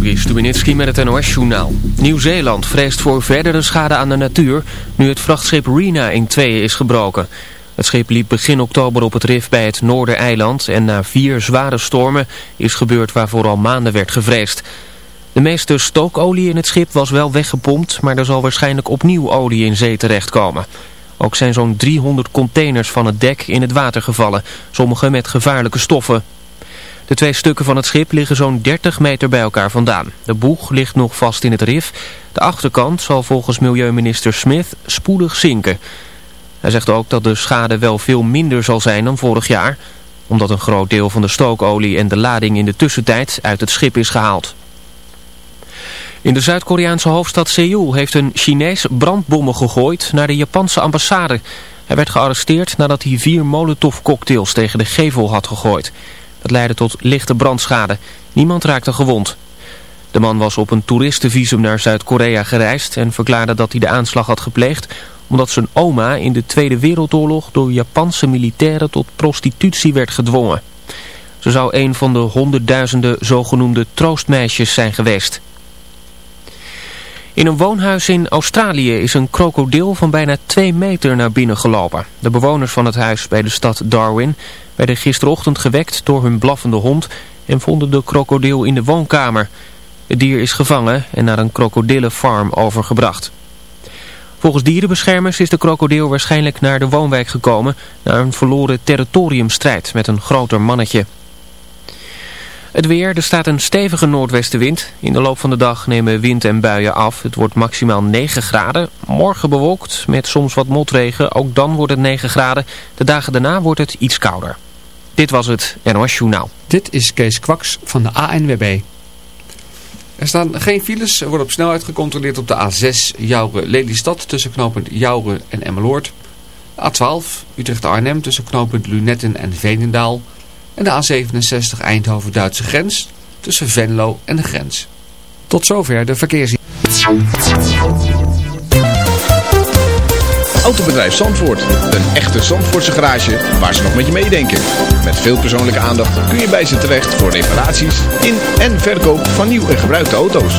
Juri met het NOS-journaal. Nieuw-Zeeland vreest voor verdere schade aan de natuur... nu het vrachtschip Rena in tweeën is gebroken. Het schip liep begin oktober op het rif bij het Noordereiland... en na vier zware stormen is gebeurd waarvoor al maanden werd gevreesd. De meeste stookolie in het schip was wel weggepompt... maar er zal waarschijnlijk opnieuw olie in zee terechtkomen. Ook zijn zo'n 300 containers van het dek in het water gevallen... sommige met gevaarlijke stoffen... De twee stukken van het schip liggen zo'n 30 meter bij elkaar vandaan. De boeg ligt nog vast in het rif. De achterkant zal volgens milieuminister Smith spoedig zinken. Hij zegt ook dat de schade wel veel minder zal zijn dan vorig jaar... omdat een groot deel van de stookolie en de lading in de tussentijd uit het schip is gehaald. In de Zuid-Koreaanse hoofdstad Seoul heeft een Chinees brandbommen gegooid naar de Japanse ambassade. Hij werd gearresteerd nadat hij vier molotovcocktails tegen de gevel had gegooid. Dat leidde tot lichte brandschade. Niemand raakte gewond. De man was op een toeristenvisum naar Zuid-Korea gereisd en verklaarde dat hij de aanslag had gepleegd omdat zijn oma in de Tweede Wereldoorlog door Japanse militairen tot prostitutie werd gedwongen. Ze zou een van de honderdduizenden zogenoemde troostmeisjes zijn geweest. In een woonhuis in Australië is een krokodil van bijna 2 meter naar binnen gelopen. De bewoners van het huis bij de stad Darwin werden gisterochtend gewekt door hun blaffende hond en vonden de krokodil in de woonkamer. Het dier is gevangen en naar een krokodillenfarm overgebracht. Volgens dierenbeschermers is de krokodil waarschijnlijk naar de woonwijk gekomen... na een verloren territoriumstrijd met een groter mannetje. Het weer, er staat een stevige noordwestenwind. In de loop van de dag nemen wind en buien af. Het wordt maximaal 9 graden. Morgen bewolkt met soms wat motregen. Ook dan wordt het 9 graden. De dagen daarna wordt het iets kouder. Dit was het NOS Journaal. Dit is Kees Kwaks van de ANWB. Er staan geen files. Er wordt op snelheid gecontroleerd op de A6 Jouren-Lelystad tussen knooppunt Jouren en Emmeloord. A12 Utrecht-Arnhem tussen knooppunt Lunetten en Veenendaal. En de A67 Eindhoven-Duitse grens tussen Venlo en de grens. Tot zover de verkeers. Autobedrijf Zandvoort. Een echte Zandvoortse garage waar ze nog met je meedenken. Met veel persoonlijke aandacht kun je bij ze terecht voor reparaties in en verkoop van nieuw en gebruikte auto's.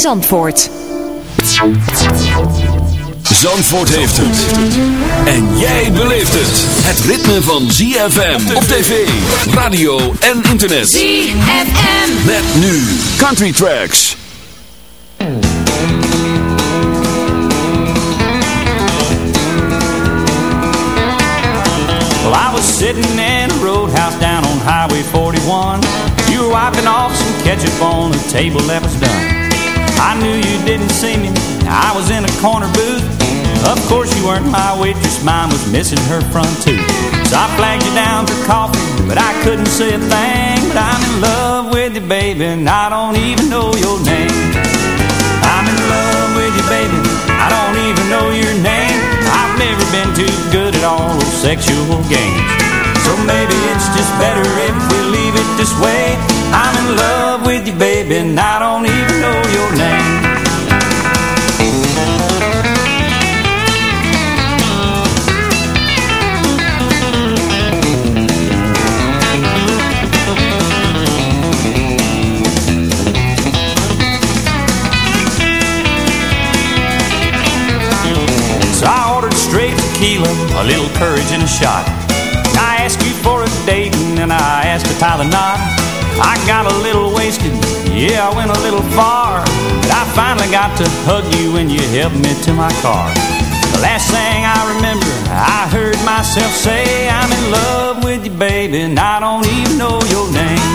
Zandvoort. Zandvoort heeft het. En jij beleeft het. Het ritme van ZFM op tv, radio en internet. ZFM. Met nu Country Tracks. Well, I was sitting in a roadhouse down on Highway 41. You were wiping off some ketchup on a table that was done. I knew you didn't see me. I was in a corner booth. Of course you weren't my waitress. Mine was missing her front tooth. So I flagged you down for coffee, but I couldn't say a thing. But I'm in love with you, baby, and I don't even know your name. I'm in love with you, baby. I don't even know your name. I've never been too good at all those sexual games. So maybe it's just better if we leave it this way. I'm in love with you, baby, and I don't even know your name. So I ordered straight tequila, a little courage and a shot. And I asked to tie the knot. I got a little wasted, yeah, I went a little far. But I finally got to hug you when you helped me to my car. The last thing I remember, I heard myself say, I'm in love with you, baby, and I don't even know your name.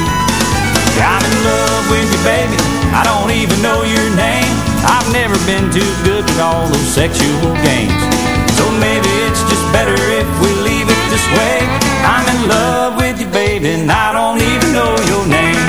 I'm in love with you, baby, I don't even know your name. I've never been too good with all those sexual games. So maybe it's just better if we leave it this way. I'm in love with baby, and I don't even know your name.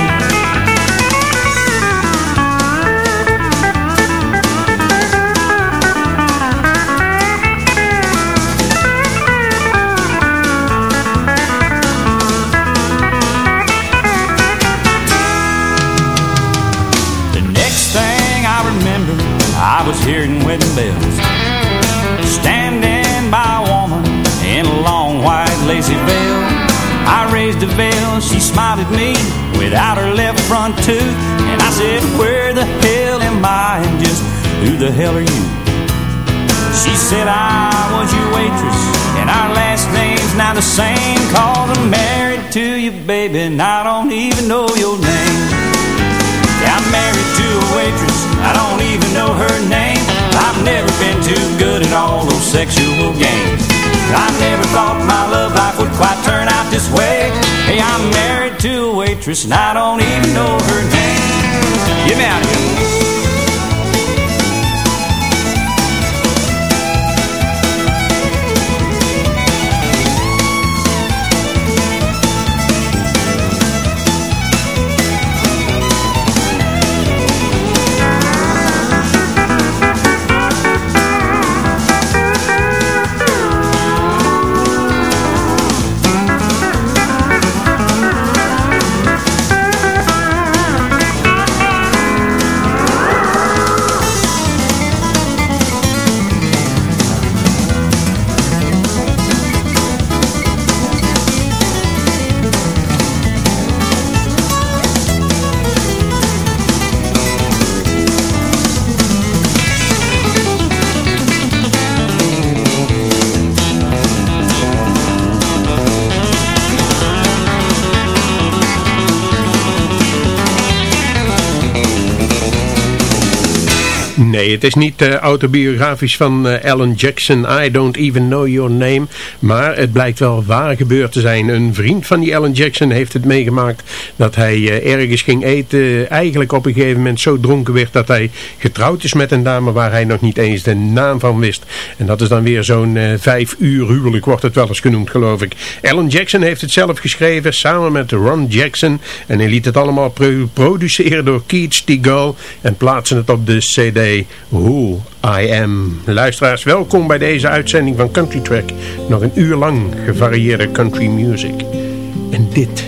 The next thing I remember, I was hearing wedding bells. Standing by a woman in a long white lacy veil. Raised a veil, she smiled at me without her left front tooth. And I said, where the hell am I? And just who the hell are you? She said, I was your waitress, and our last name's now the same. Cause I'm married to you, baby, and I don't even know your name. Yeah, I'm married to a waitress I don't even know her name. I've never been too good at all those sexual games. I never thought my love life would quite turn out this way. Hey, I'm married to a waitress and I don't even know her name. Get me out of here. Het is niet uh, autobiografisch van uh, Alan Jackson, I Don't Even Know Your Name. Maar het blijkt wel waar gebeurd te zijn. Een vriend van die Alan Jackson heeft het meegemaakt dat hij uh, ergens ging eten. Eigenlijk op een gegeven moment zo dronken werd dat hij getrouwd is met een dame waar hij nog niet eens de naam van wist. En dat is dan weer zo'n vijf uur huwelijk wordt het wel eens genoemd geloof ik. Alan Jackson heeft het zelf geschreven samen met Ron Jackson. En hij liet het allemaal produceren door Keith Stigall en plaatsen het op de cd. Who I Am. Luisteraars, welkom bij deze uitzending van Country Track. Nog een uur lang gevarieerde country music. En dit,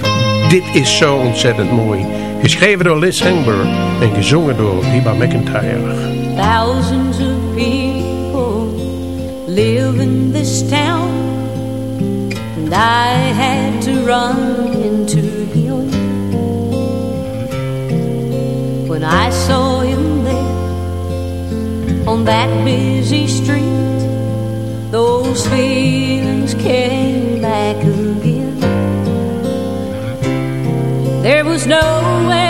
dit is zo ontzettend mooi. Geschreven door Liz Hengber en gezongen door Reba McIntyre. Thousands of people live in this town And I had to run into him When I saw him on that busy street. Those feelings came back again. There was nowhere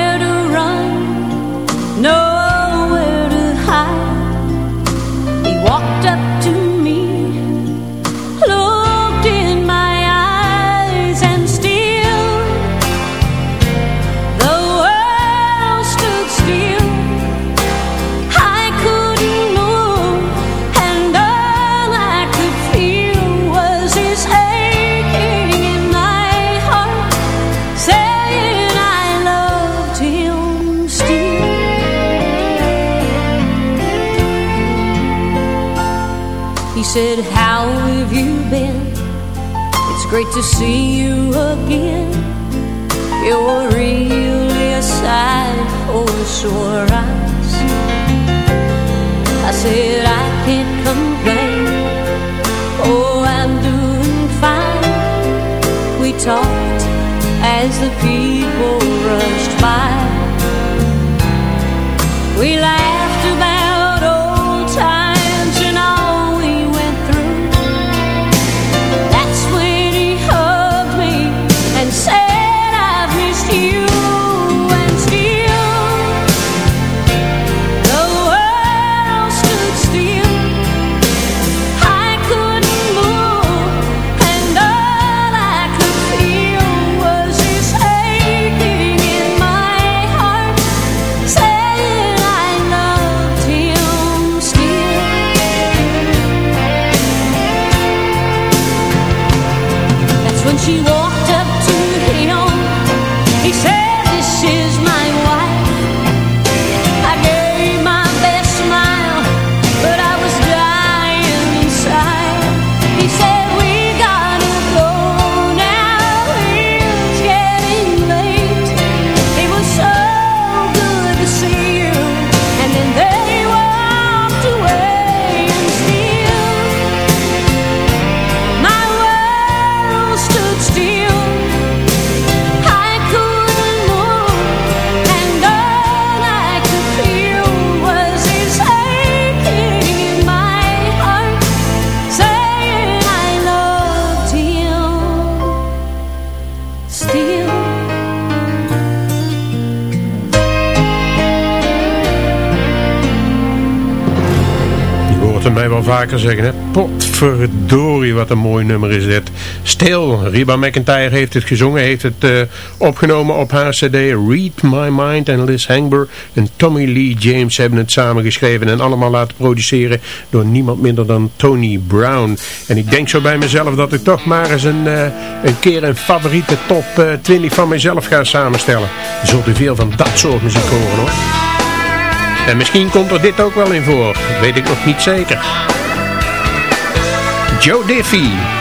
sore eyes. I said, I can't complain. Oh, I'm doing fine. We talked as the people rushed by. We laughed vaker zeggen. Hè? Potverdorie, wat een mooi nummer is dit. Stil, Reba McIntyre heeft het gezongen, heeft het uh, opgenomen op haar cd. Read My Mind en Liz Hangber en Tommy Lee James hebben het samengeschreven en allemaal laten produceren door niemand minder dan Tony Brown. En ik denk zo bij mezelf dat ik toch maar eens een, uh, een keer een favoriete top uh, 20 van mezelf ga samenstellen. Zult u veel van dat soort muziek horen hoor. En misschien komt er dit ook wel in voor. Weet ik nog niet zeker. Joe Diffie.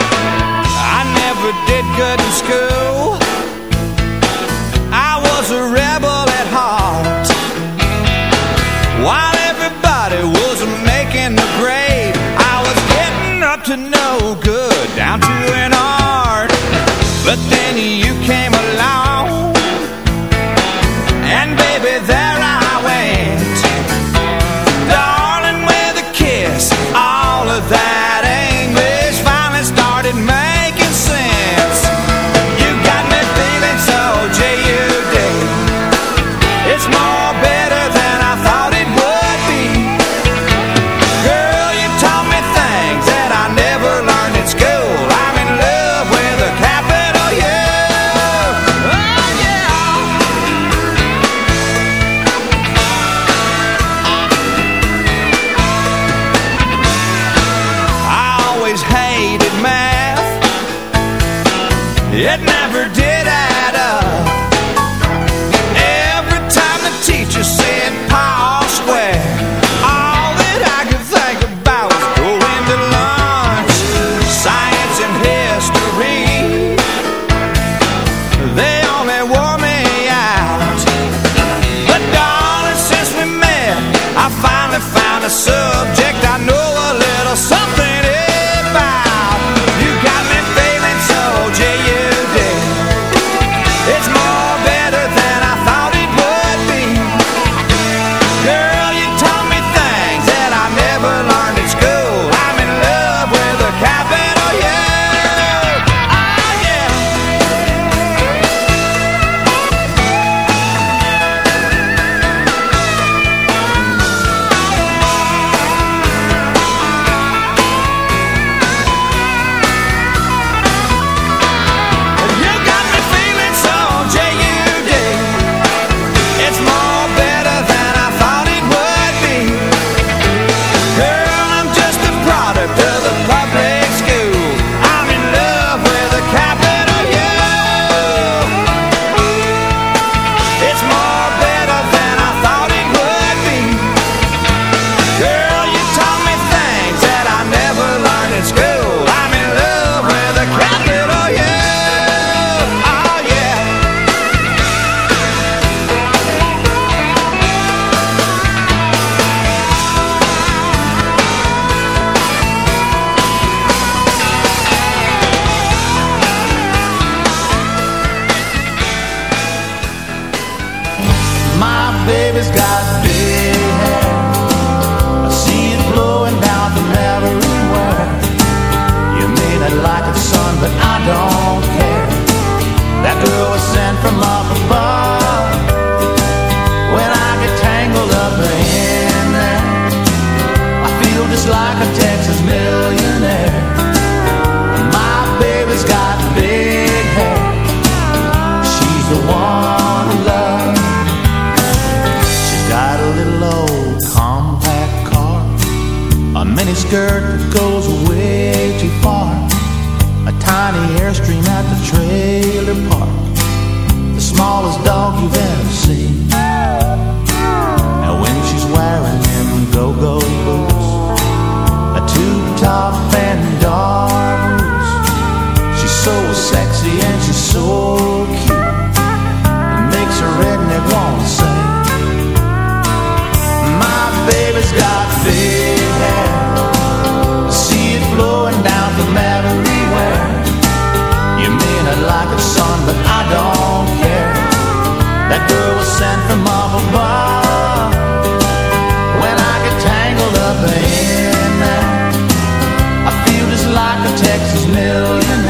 Skirt that goes way too far, a tiny airstream at the trailer park, the smallest dog you've ever seen. And when she's wearing them go-go boots, a tube top and dark blues, she's so sexy and she's so cute. It makes a redneck wanna sing. My baby's got big That girl was sent from up above. When I get tangled up in there, I feel just like a Texas millionaire.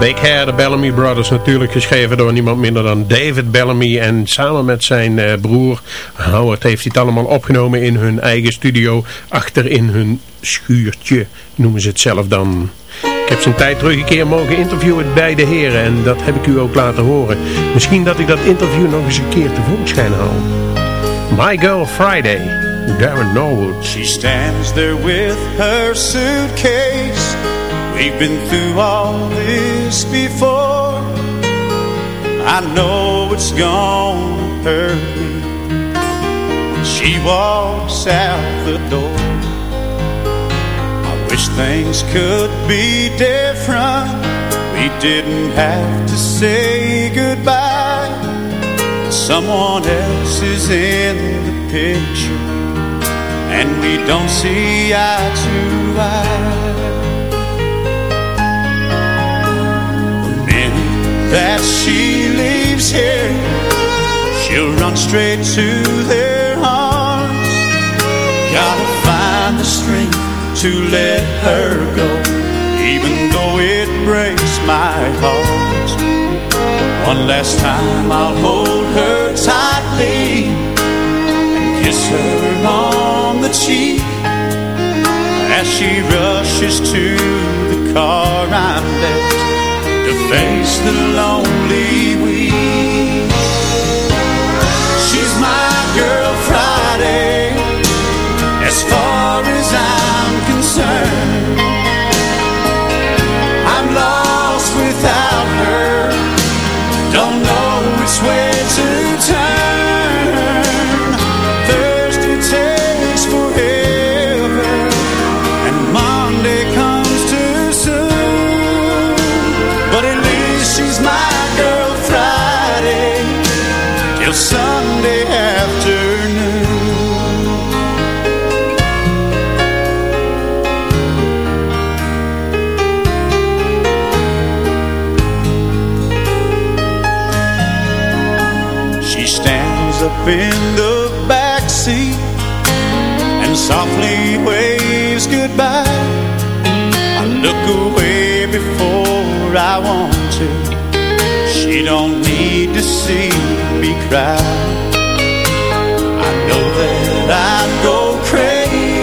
Big Hair, de Bellamy Brothers, natuurlijk geschreven door niemand minder dan David Bellamy. En samen met zijn eh, broer Howard heeft hij het allemaal opgenomen in hun eigen studio. Achter in hun schuurtje, noemen ze het zelf dan. Ik heb zijn tijd terug een keer mogen interviewen bij de heren en dat heb ik u ook laten horen. Misschien dat ik dat interview nog eens een keer tevoorschijn haal. My Girl Friday, Darren Norwood. She stands there with her suitcase. We've been through all this before. I know it's gonna hurt me. She walks out the door. I wish things could be different. We didn't have to say goodbye. Someone else is in the picture. And we don't see eye to eye. That she leaves here, she'll run straight to their arms. Gotta find the strength to let her go, even though it breaks my heart. One last time I'll hold her tightly and kiss her on the cheek as she rushes to the car I'm left to face the lonely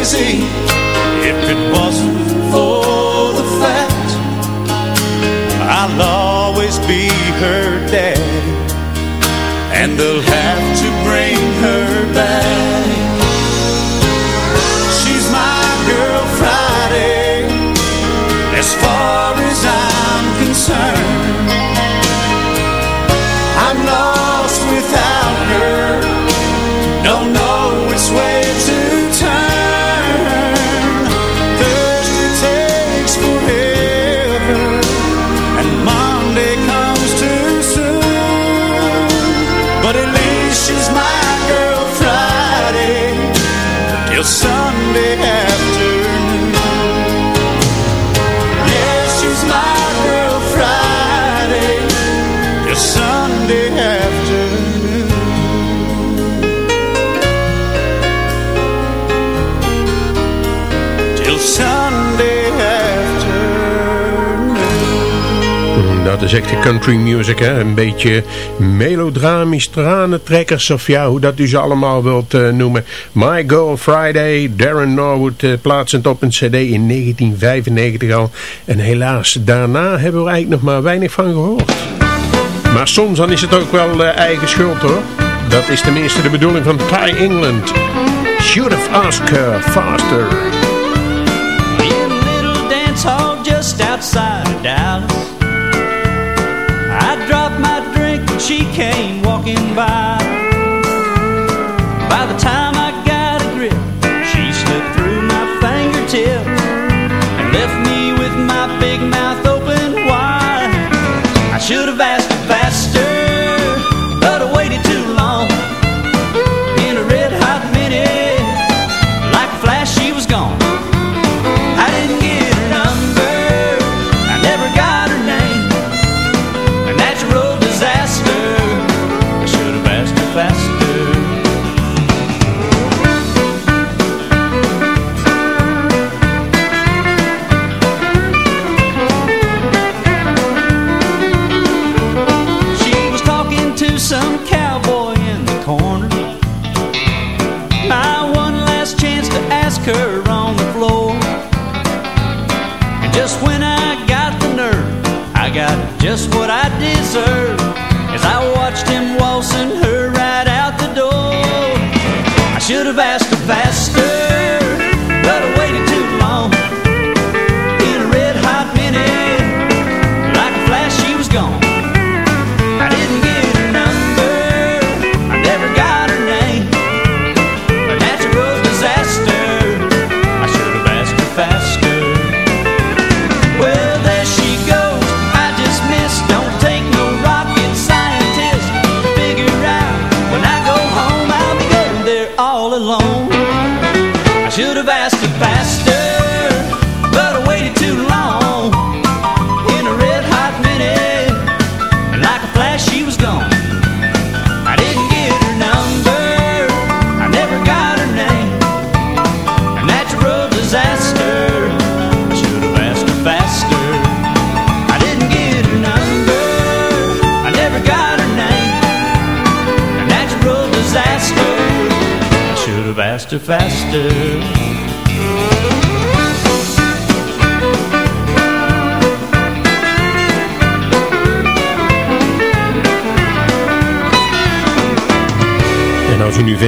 crazy if it wasn't De country music, hè? Een beetje melodramisch, tranentrekkers of ja, hoe dat u ze allemaal wilt eh, noemen. My Girl Friday, Darren Norwood, uh, plaatsend op een cd in 1995 al. En helaas, daarna hebben we eigenlijk nog maar weinig van gehoord. Maar soms dan is het ook wel uh, eigen schuld hoor. Dat is tenminste de bedoeling van Thai England. Should have asked her faster. She came walking by.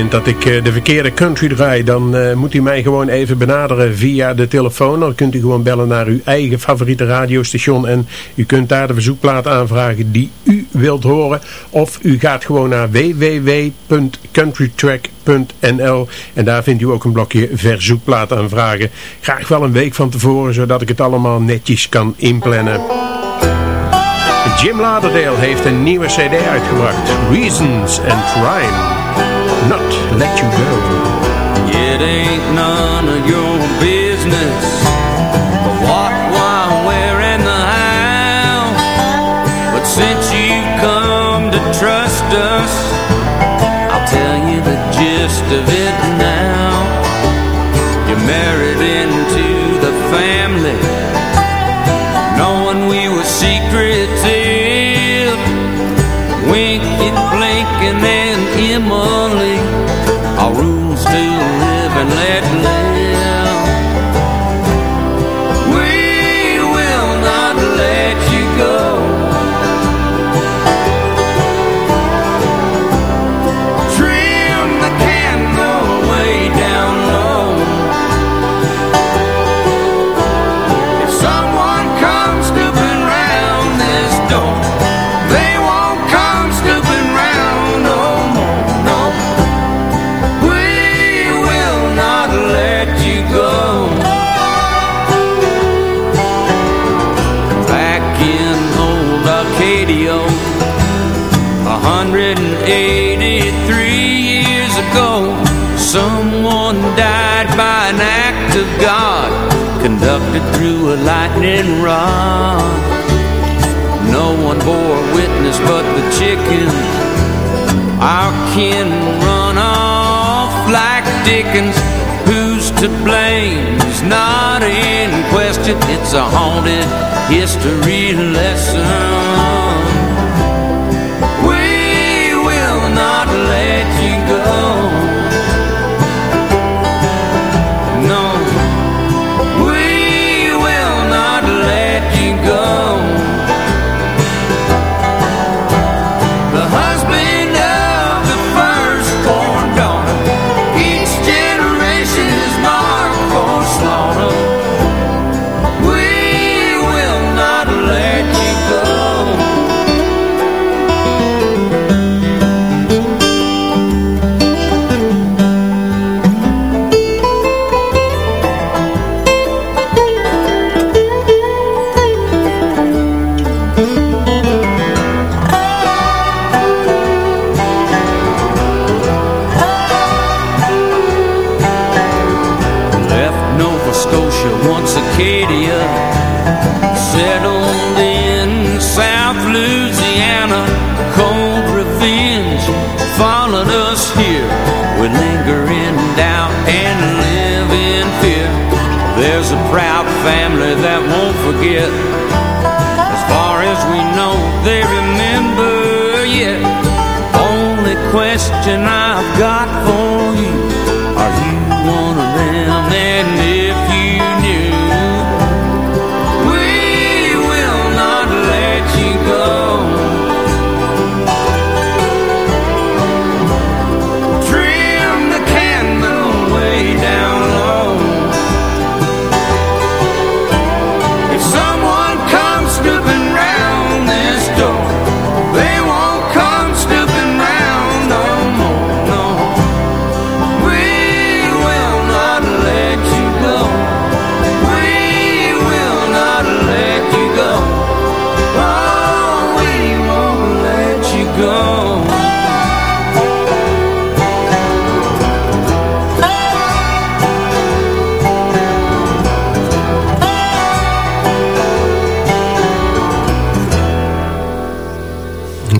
Dat ik eh, de verkeerde country draai, dan eh, moet u mij gewoon even benaderen via de telefoon. Dan kunt u gewoon bellen naar uw eigen favoriete radiostation en u kunt daar de verzoekplaat aanvragen die u wilt horen. Of u gaat gewoon naar www.countrytrack.nl en daar vindt u ook een blokje verzoekplaat aanvragen. Graag wel een week van tevoren, zodat ik het allemaal netjes kan inplannen. Jim Lauderdale heeft een nieuwe cd uitgebracht, Reasons and Crime. Not Let You Go. It ain't none of your business what, why, where, and the how. But since you've come to trust us, I'll tell you the gist of it now. You're married through a lightning rod. No one bore witness but the chicken. Our kin run off like Dickens. Who's to blame is not in question. It's a haunted history lesson.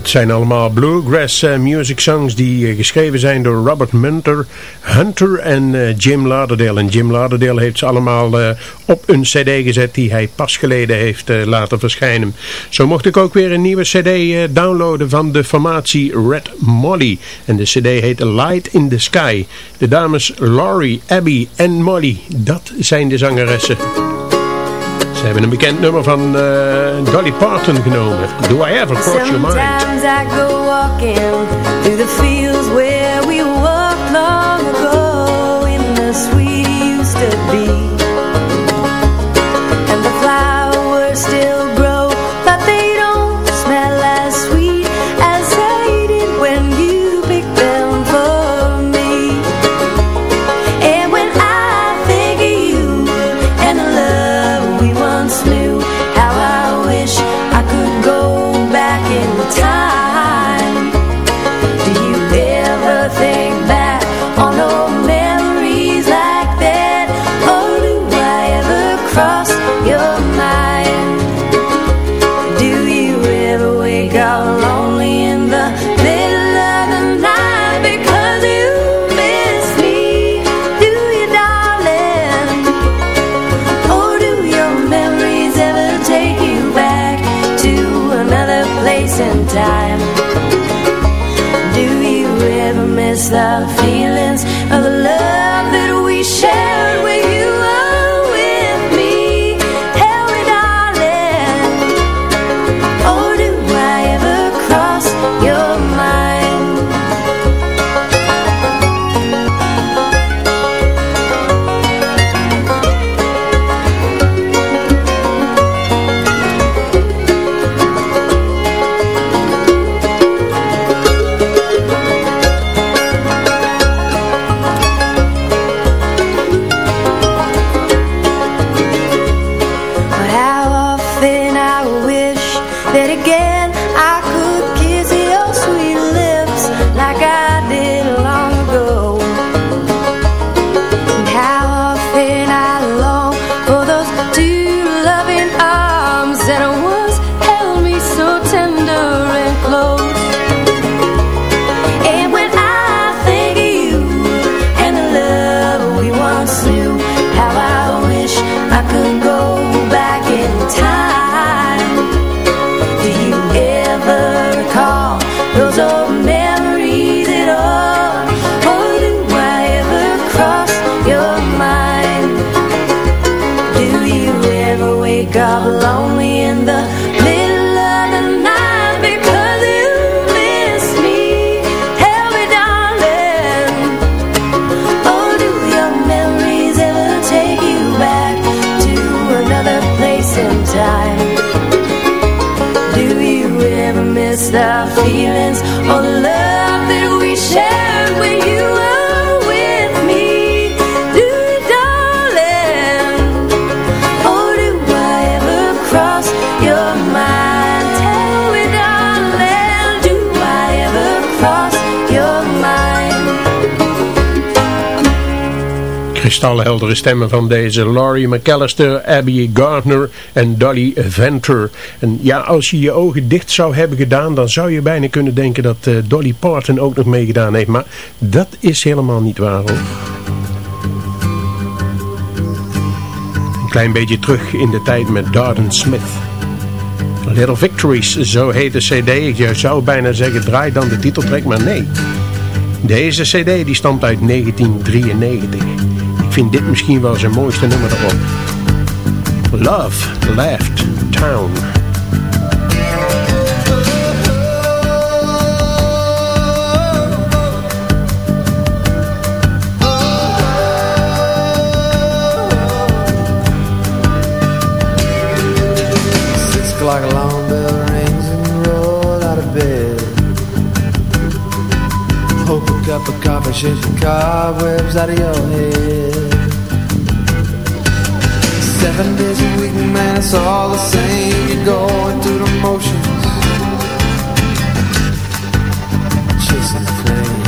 Het zijn allemaal bluegrass eh, music songs die eh, geschreven zijn door Robert Munter, Hunter en eh, Jim Lauderdale. En Jim Lauderdale heeft ze allemaal op een cd gezet die hij pas geleden heeft laten verschijnen. Zo mocht ik ook weer een nieuwe cd downloaden van de formatie Red Molly. En de cd heet Light in the Sky. De dames Laurie, Abby en Molly, dat zijn de zangeressen. Ze hebben een bekend nummer van eh, Dolly Parton genomen. Do I Ever Cross Your Mind? Sometimes I go walking through the fields where place time? Do you ever miss the feelings kristalheldere stemmen van deze Laurie McAllister, Abby Gardner en Dolly Venter. En ja, als je je ogen dicht zou hebben gedaan, dan zou je bijna kunnen denken dat eh, Dolly Parton ook nog meegedaan heeft. Maar dat is helemaal niet waar hoor. Een klein beetje terug in de tijd met Darden Smith. Little Victories, zo heet de cd. Je zou bijna zeggen, draai dan de titeltrek, maar nee... Deze cd die stamt uit 1993 vind dit misschien wel zijn mooiste nummer erop. Love Left Town. Like a long bell rings and roll out of bed Hope a cup of coffee shakes the cobwebs out of your head Seven days a week, man, it's all the same. You're going through the motions. Chasing the flame.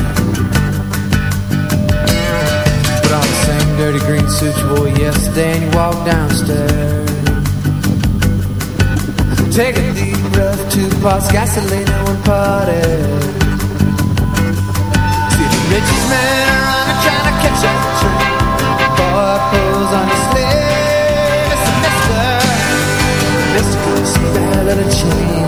Put on the same dirty green suit you wore yesterday And you walk downstairs. Take a deep breath, two parts gasoline and one party See the richest man around trying to catch up gotta change.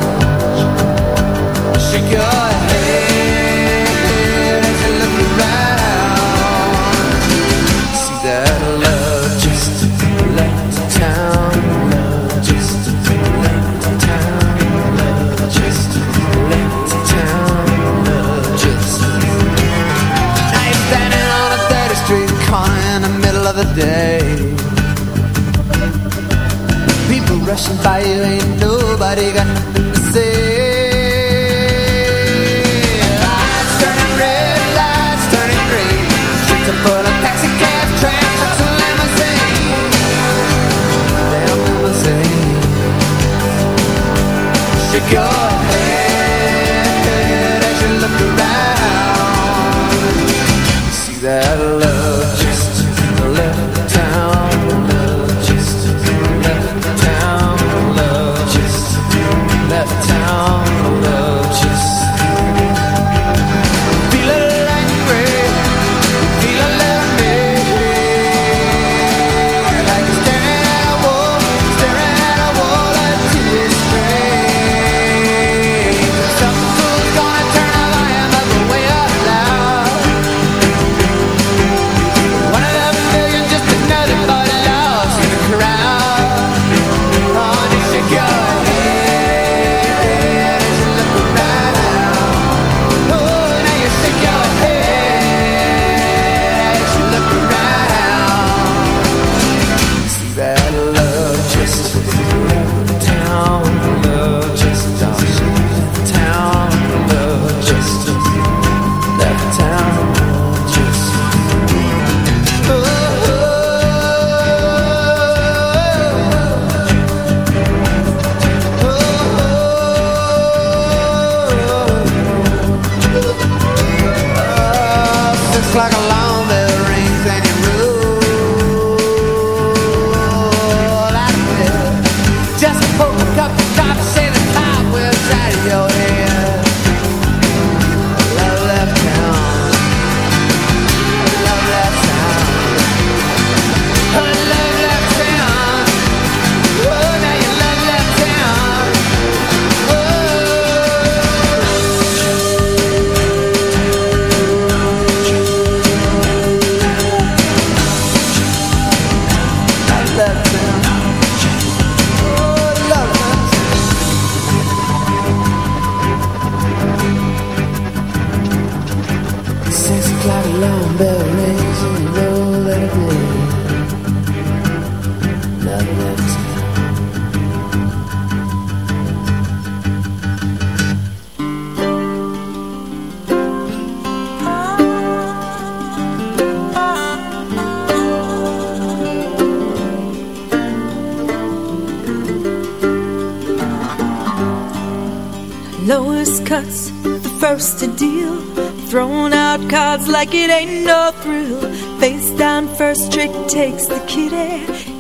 like it ain't no thrill. Face down, first trick takes the kitty.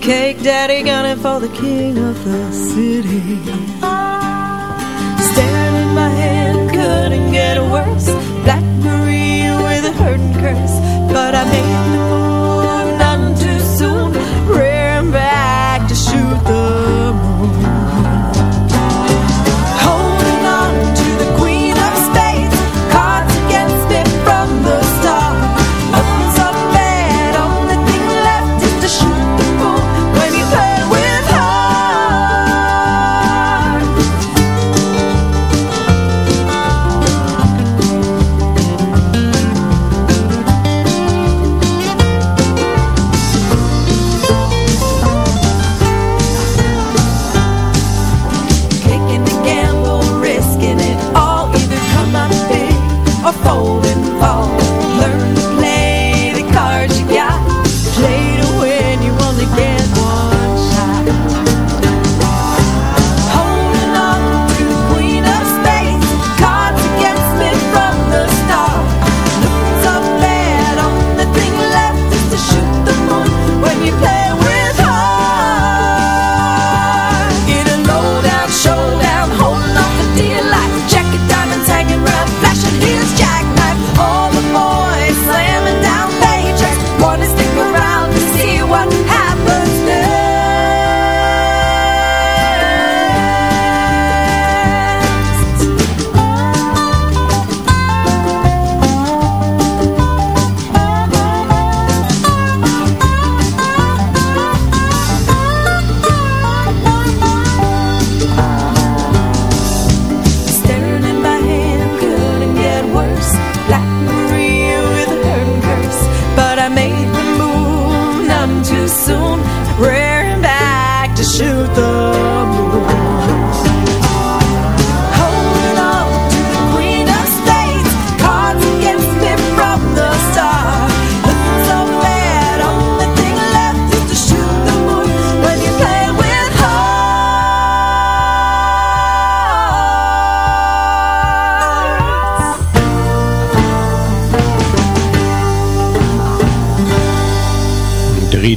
Cake daddy gunning for the king of the city. Staring my hand couldn't get worse. Black Blackberry with a hurting curse, but I made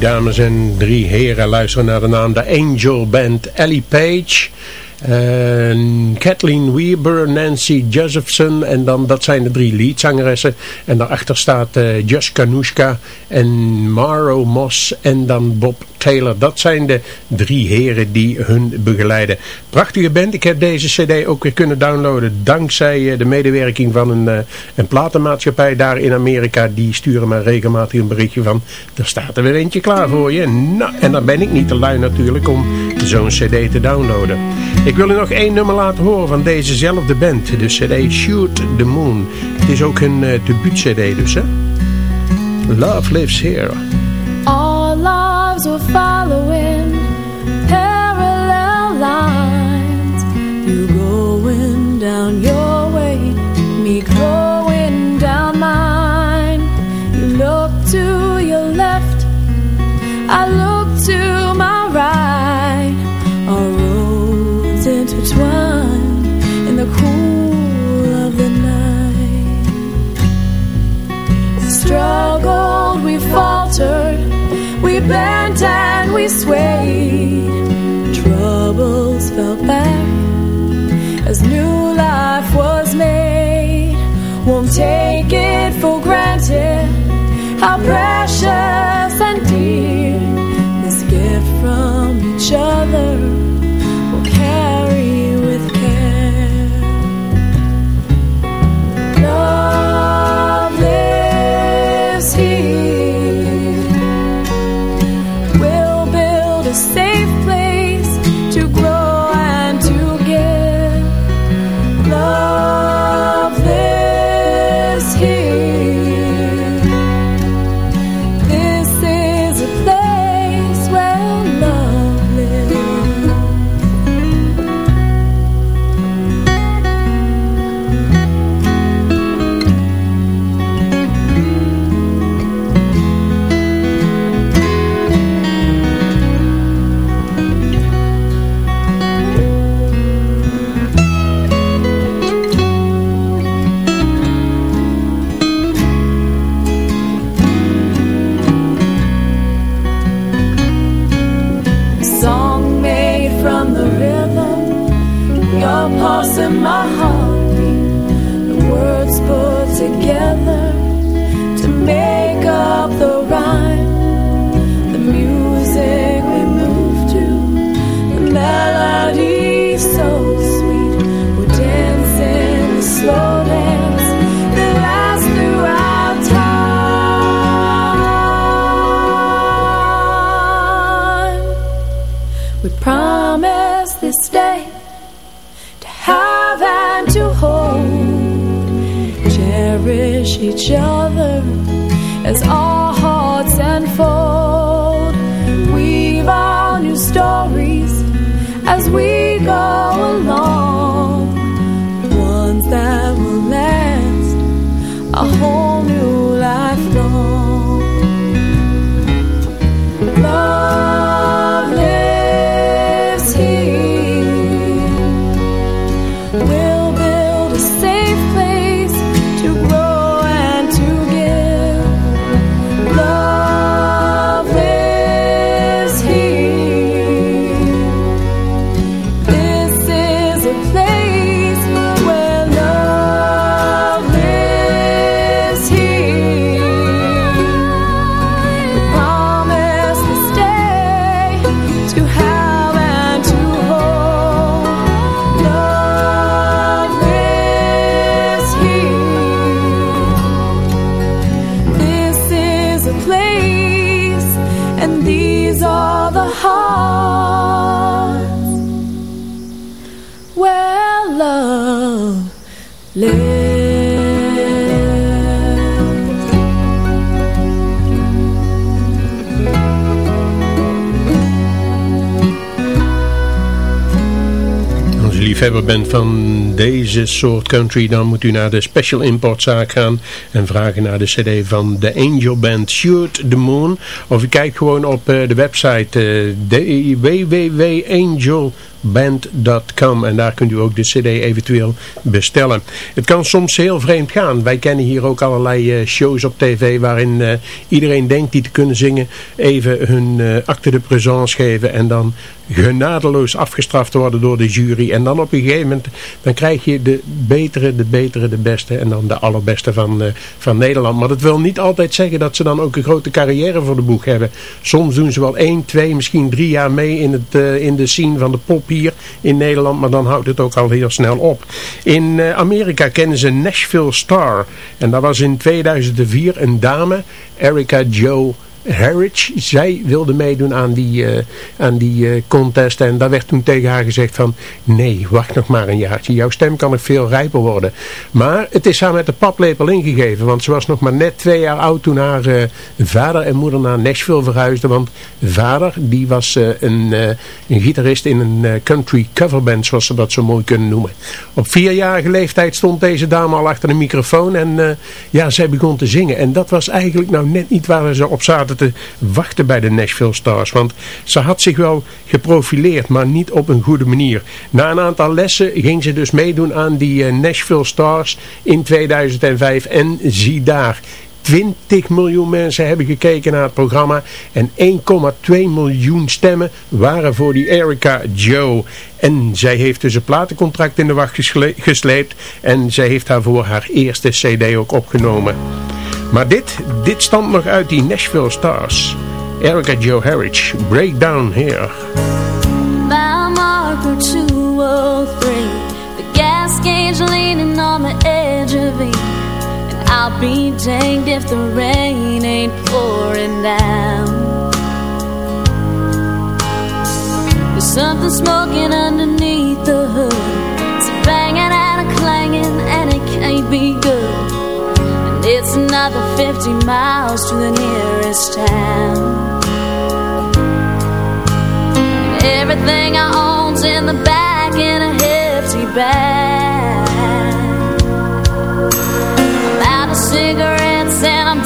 dames en drie heren luisteren naar de naam de Angel Band. Ellie Page, uh, Kathleen Weber, Nancy Josephson en dan dat zijn de drie leadzangeressen. En daarachter staat uh, Just Kanushka en Maro Moss en dan Bob Taylor. Dat zijn de drie heren die hun begeleiden. Prachtige band. Ik heb deze cd ook weer kunnen downloaden dankzij uh, de medewerking van een, uh, een platenmaatschappij daar in Amerika. Die sturen me regelmatig een berichtje van, er staat er weer eentje klaar voor je. Nou, en dan ben ik niet te lui natuurlijk om zo'n cd te downloaden. Wil u nog één nummer laten horen van dezezelfde band. De cd Shoot the Moon. Het is ook een uh, debuut cd dus hè. Love Lives Here. All lives were following parallel lines. You going down your we bent and we swayed. Liefhebber bent van deze soort country, dan moet u naar de Special Importzaak gaan en vragen naar de cd van de Angel Band Shoot the Moon. Of u kijkt gewoon op eh, de website uh, www.angel rockband.com en daar kunt u ook de cd eventueel bestellen. Het kan soms heel vreemd gaan. Wij kennen hier ook allerlei eh, shows op tv waarin uh, iedereen denkt die te kunnen zingen even hun uh, acte de présence geven en dan genadeloos afgestraft worden door de jury. En dan op een gegeven moment, dan krijg je de betere, de betere, de beste en dan de allerbeste van, van Nederland. Maar dat wil niet altijd zeggen dat ze dan ook een grote carrière voor de boeg hebben. Soms doen ze wel één, twee, misschien drie jaar mee in, het, in de scene van de pop in Nederland. Maar dan houdt het ook al heel snel op. In uh, Amerika kennen ze Nashville Star. En dat was in 2004 een dame, Erica Joe Harwich, zij wilde meedoen aan die, uh, aan die uh, contest. En daar werd toen tegen haar gezegd van, nee, wacht nog maar een jaartje. Jouw stem kan nog veel rijper worden. Maar het is haar met de paplepel ingegeven. Want ze was nog maar net twee jaar oud toen haar uh, vader en moeder naar Nashville verhuisden. Want vader, die was een, een gitarist in een country coverband, zoals ze dat zo mooi kunnen noemen. Op vierjarige leeftijd stond deze dame al achter de microfoon. En ja, zij begon te zingen. En dat was eigenlijk nou net niet waar ze op zaten te wachten bij de Nashville Stars. Want ze had zich wel geprofileerd, maar niet op een goede manier. Na een aantal lessen ging ze dus meedoen aan die Nashville Stars in 2005. En zie daar, 20 miljoen mensen hebben gekeken naar het programma en 1,2 miljoen stemmen waren voor die Erica Joe. En zij heeft dus een platencontract in de wacht gesleept en zij heeft daarvoor haar eerste cd ook opgenomen. Maar dit, dit stamt nog uit die Nashville Stars. Erica Joe Break Down Here. Mile marker 203 The gas gauge leaning on the edge of E And I'll be danged if the rain ain't pouring down There's something smoking underneath the hood it's another 50 miles to the nearest town. Everything I own's in the back in a hefty bag. I'm out of cigarettes and I'm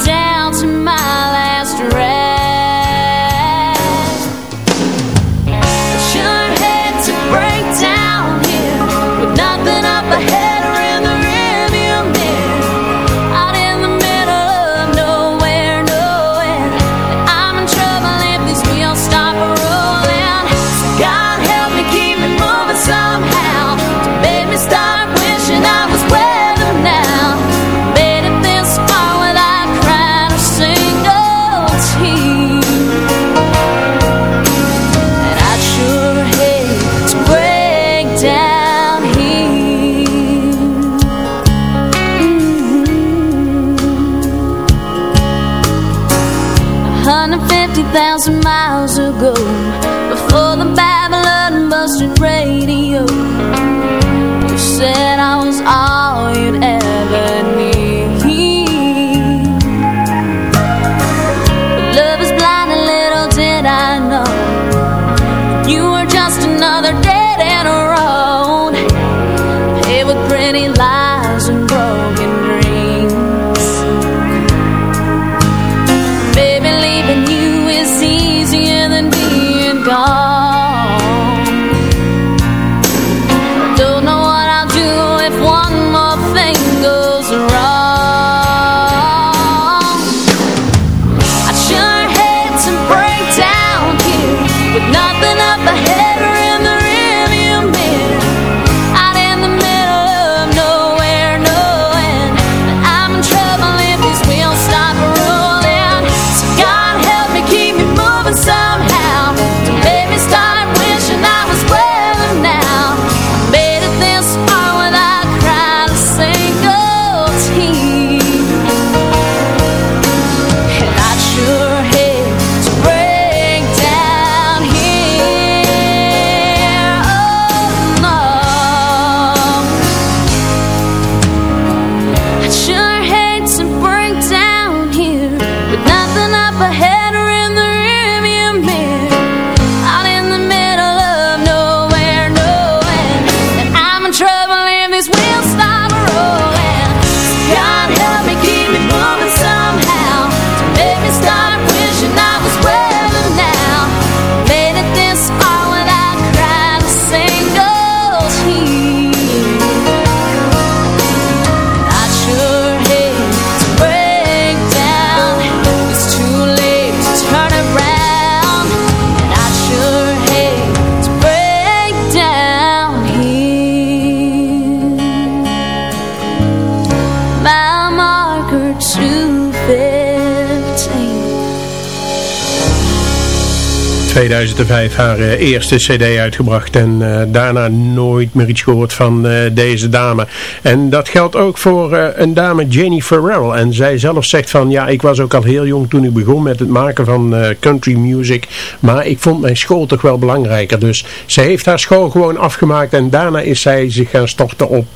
2005 haar eh, eerste cd uitgebracht en uh, daarna nooit meer iets gehoord van uh, deze dame. En dat geldt ook voor een dame Jenny Farrell. En zij zelf zegt van ja, ik was ook al heel jong toen ik begon met het maken van country music. Maar ik vond mijn school toch wel belangrijker. Dus ze heeft haar school gewoon afgemaakt en daarna is zij zich gaan storten op,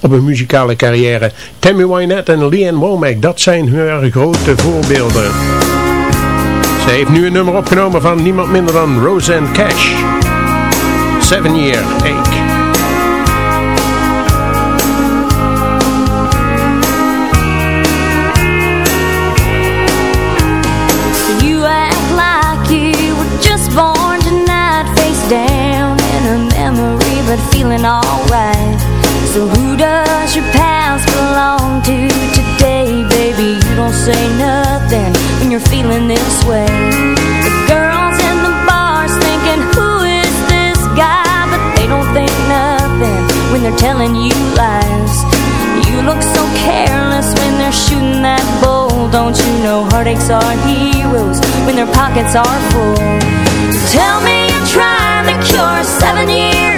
op een muzikale carrière. Tammy Wynette en Leanne Womack, dat zijn haar grote voorbeelden. Ze heeft nu een nummer opgenomen van niemand minder dan Roseanne Cash. Seven Year Ache. Telling you lies. You look so careless when they're shooting that bull. Don't you know heartaches are heroes when their pockets are full? Tell me you're trying to cure seven-year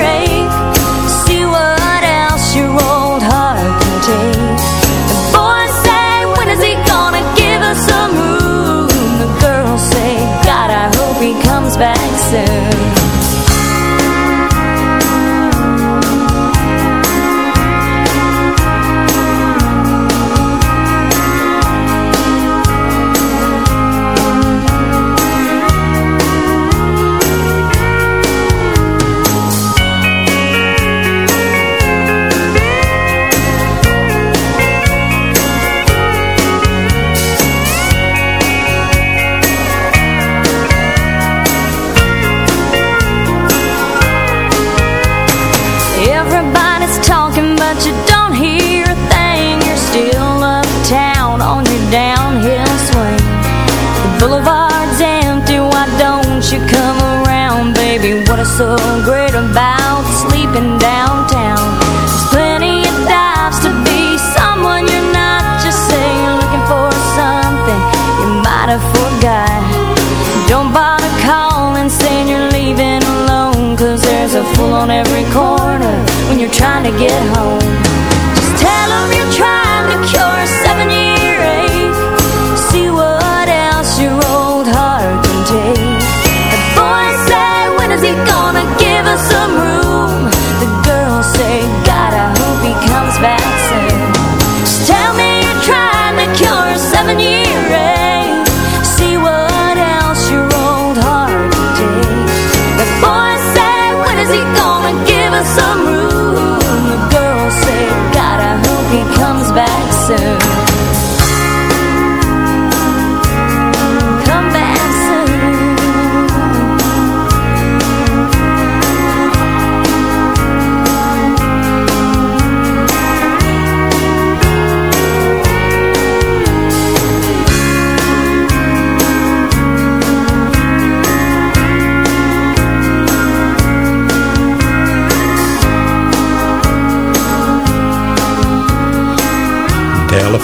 so great about sleeping downtown? There's plenty of dives to be. Someone you're not Just say you're looking for something you might have forgot. Don't bother calling saying you're leaving alone Cause there's a fool on every corner when you're trying to get home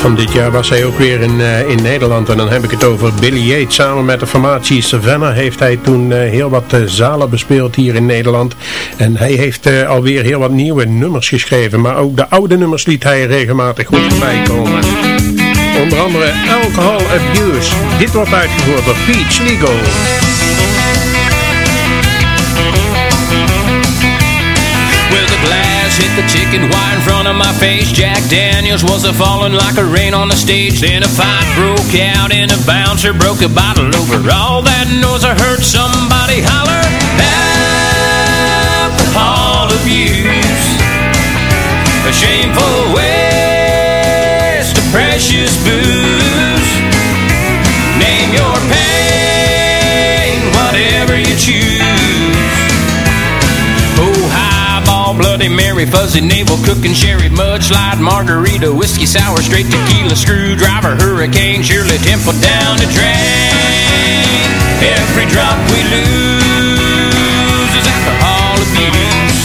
van dit jaar was hij ook weer in, eh, in Nederland. En dan heb ik het over Billy Yates. Samen met de formatie Savannah heeft hij toen eh, heel wat eh, zalen bespeeld hier in Nederland. En hij heeft alweer heel wat nieuwe nummers geschreven. Maar ook de oude nummers liet hij regelmatig goed voorbij komen. Onder andere Alcohol Abuse. Dit wordt uitgevoerd door Peach Legal. The chicken wire in front of my face. Jack Daniels was a falling like a rain on the stage. Then a fight broke out and a bouncer broke a bottle over. All that noise I heard somebody holler. Alcohol abuse. A shameful waste of precious booze. Bloody fuzzy navel, cooking sherry, mudslide, margarita, whiskey sour, straight tequila, screwdriver, hurricane, Shirley Temple down the drain. Every drop we lose is alcohol abuse.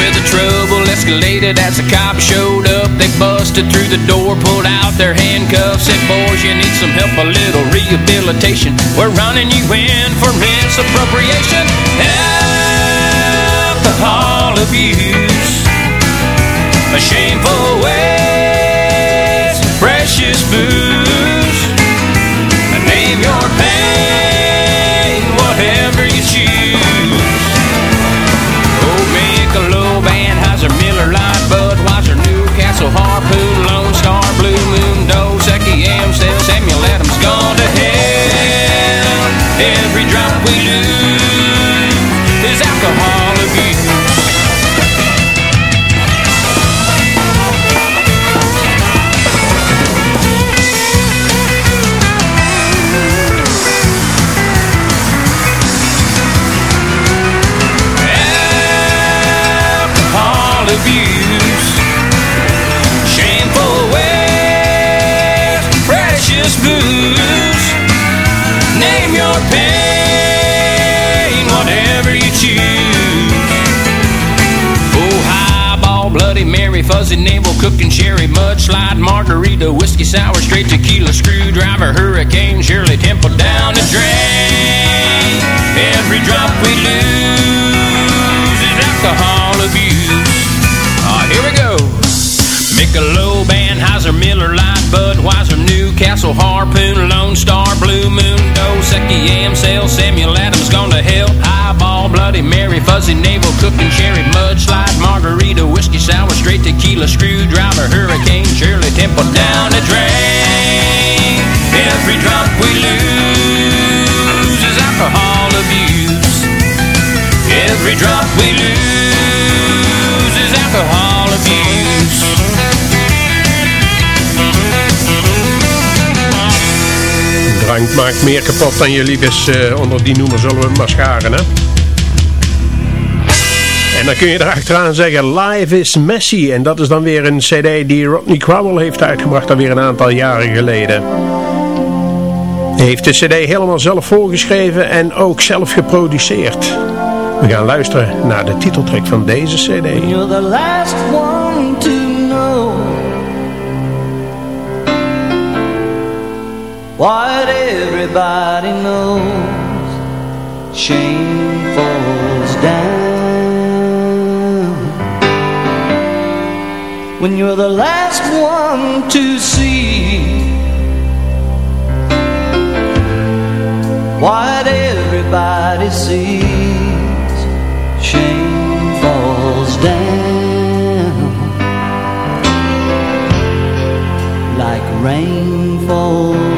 Where the trouble escalated as the cops showed up, they busted through the door, pulled out their handcuffs, said, boys, you need some help, a little rehabilitation. We're running you in for misappropriation. Alcohol abuse, a shameful waste, precious booze. Bloody Mary, fuzzy navel, cooking sherry, mudslide, margarita, whiskey sour, straight tequila, screwdriver, hurricane, Shirley Temple down the drain. Every drop we lose is alcohol abuse. Ah, here we go. Michelob, Anheuser, Miller Lite, Budweiser, Newcastle, Harpoon, Lone Star, Blue Moon, Dos, Ecky, Amstel, Samuel Adams, gone to hell. Highball, Bloody Mary, fuzzy navel, cooking cherry, mudslide, margarita, whiskey tequila, screwdriver, hurricane, Shirley Temple down the drain. Every drop we lose is alcohol abuse. Every drop we lose is alcohol abuse. Drank maakt meer kapot dan je lief is. eh, onder die noemer zullen we maar scharen, hè? En dan kun je erachteraan zeggen, Live is Messy. En dat is dan weer een cd die Rodney Crowell heeft uitgebracht alweer een aantal jaren geleden. Hij heeft de cd helemaal zelf voorgeschreven en ook zelf geproduceerd. We gaan luisteren naar de titeltrack van deze cd. You're the last one to know what everybody knows. Shame when you're the last one to see what everybody sees. Shame falls down like rain falls